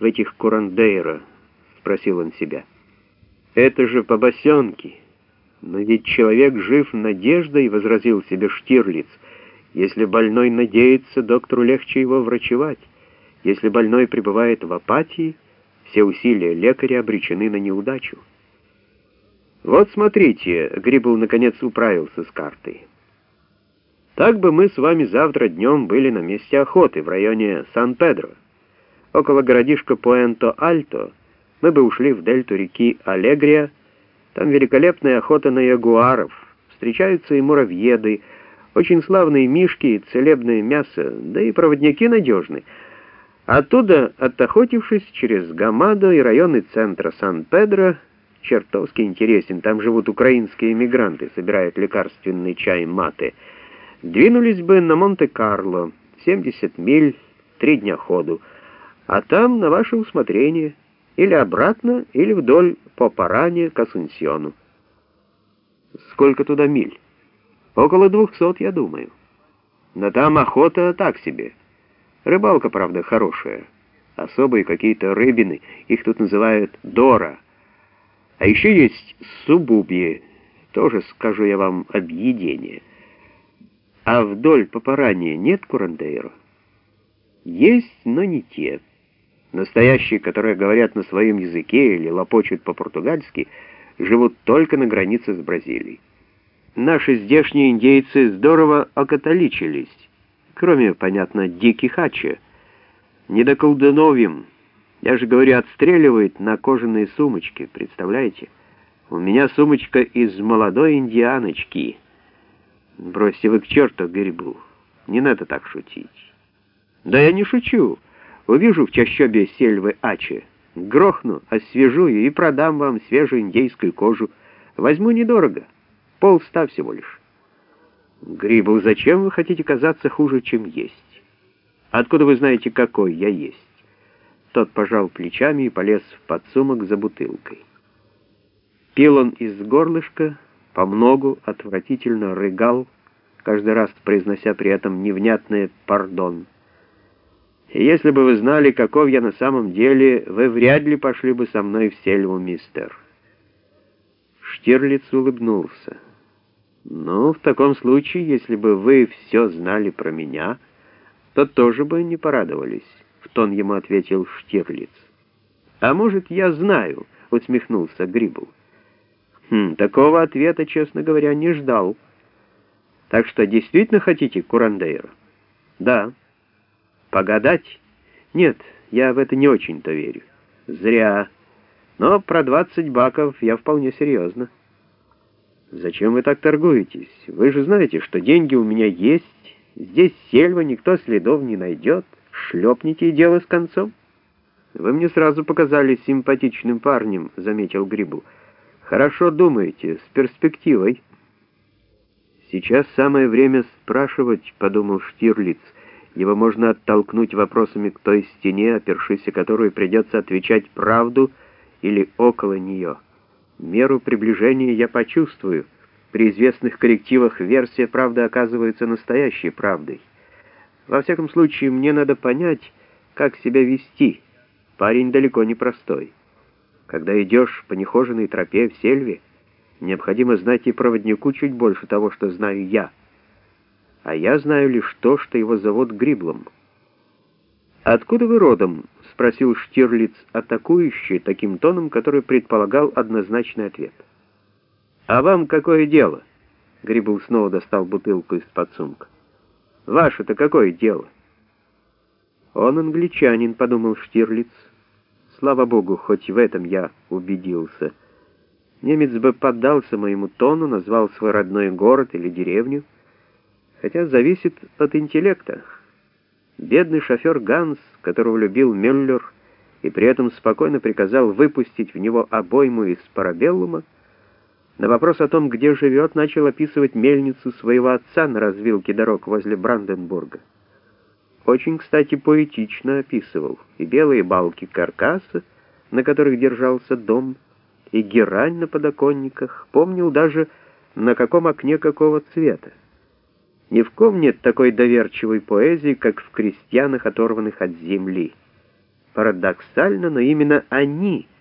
в этих курандейро?» — спросил он себя. «Это же побосенки. Но ведь человек жив надеждой», — возразил себе Штирлиц. «Если больной надеется, доктору легче его врачевать. Если больной пребывает в апатии, все усилия лекаря обречены на неудачу». «Вот смотрите», — Грибл наконец управился с картой. «Так бы мы с вами завтра днем были на месте охоты в районе Сан-Педро. Около городишка Пуэнто-Альто мы бы ушли в дельту реки Алегрия. Там великолепная охота на ягуаров. Встречаются и муравьеды, очень славные мишки и целебное мясо, да и проводники надежны. Оттуда, отохотившись через Гамадо и районы центра Сан-Педро, чертовски интересен, там живут украинские эмигранты, собирают лекарственный чай маты, двинулись бы на Монте-Карло, 70 миль, три дня ходу, а там на ваше усмотрение, или обратно, или вдоль по Паране к Асунсьону. Сколько туда миль? Около двухсот, я думаю. Но там охота так себе. Рыбалка, правда, хорошая. Особые какие-то рыбины, их тут называют дора. А еще есть субубье, тоже, скажу я вам, объедение. А вдоль по Паране нет курандейро? Есть, но не те. Настоящие, которые говорят на своем языке или лопочут по-португальски, живут только на границе с Бразилией. Наши здешние индейцы здорово окатоличились, кроме, понятно, диких хача. Не до колдуновьем. Я же говорю, отстреливают на кожаные сумочки, представляете? У меня сумочка из молодой индианочки. Бросьте вы к черту грибу. Не надо так шутить. Да я не шучу. Увижу в чащобе сельвы Ачи, грохну, освежу ее и продам вам свежую индейскую кожу. Возьму недорого, полста всего лишь. Грибу, зачем вы хотите казаться хуже, чем есть? Откуда вы знаете, какой я есть? Тот пожал плечами и полез в подсумок за бутылкой. Пил он из горлышка, по многу отвратительно рыгал, каждый раз произнося при этом невнятное «пардон». И если бы вы знали, каков я на самом деле, вы вряд ли пошли бы со мной в сельву, мистер. Штирлиц улыбнулся. Ну, в таком случае, если бы вы все знали про меня, то тоже бы не порадовались, в тон ему ответил Штирлиц. А может, я знаю, усмехнулся Грибл. Хм, такого ответа, честно говоря, не ждал. Так что действительно хотите Курандейра? Да. Погадать? Нет, я в это не очень-то верю. Зря. Но про 20 баков я вполне серьезно. Зачем вы так торгуетесь? Вы же знаете, что деньги у меня есть. Здесь сельва, никто следов не найдет. Шлепните и дело с концом. Вы мне сразу показались симпатичным парнем, заметил Грибу. Хорошо думаете, с перспективой. Сейчас самое время спрашивать, подумал Штирлиц. Его можно оттолкнуть вопросами к той стене, опершись о которую придется отвечать правду или около нее. Меру приближения я почувствую. При известных коррективах версия правды оказывается настоящей правдой. Во всяком случае, мне надо понять, как себя вести. Парень далеко не простой. Когда идешь по нехоженной тропе в сельве, необходимо знать и проводнику чуть больше того, что знаю я а я знаю лишь то, что его зовут Гриблом. «Откуда вы родом?» — спросил Штирлиц, атакующий таким тоном, который предполагал однозначный ответ. «А вам какое дело?» — Грибл снова достал бутылку из-под сумка. «Ваше-то какое дело?» «Он англичанин», — подумал Штирлиц. «Слава богу, хоть в этом я убедился. Немец бы поддался моему тону, назвал свой родной город или деревню, хотя зависит от интеллекта. Бедный шофер Ганс, которого любил Мюллер, и при этом спокойно приказал выпустить в него обойму из парабеллума, на вопрос о том, где живет, начал описывать мельницу своего отца на развилке дорог возле Бранденбурга. Очень, кстати, поэтично описывал и белые балки каркаса, на которых держался дом, и герань на подоконниках, помнил даже, на каком окне какого цвета. Ни в ком нет такой доверчивой поэзии, как в крестьянах, оторванных от земли. Парадоксально, но именно они —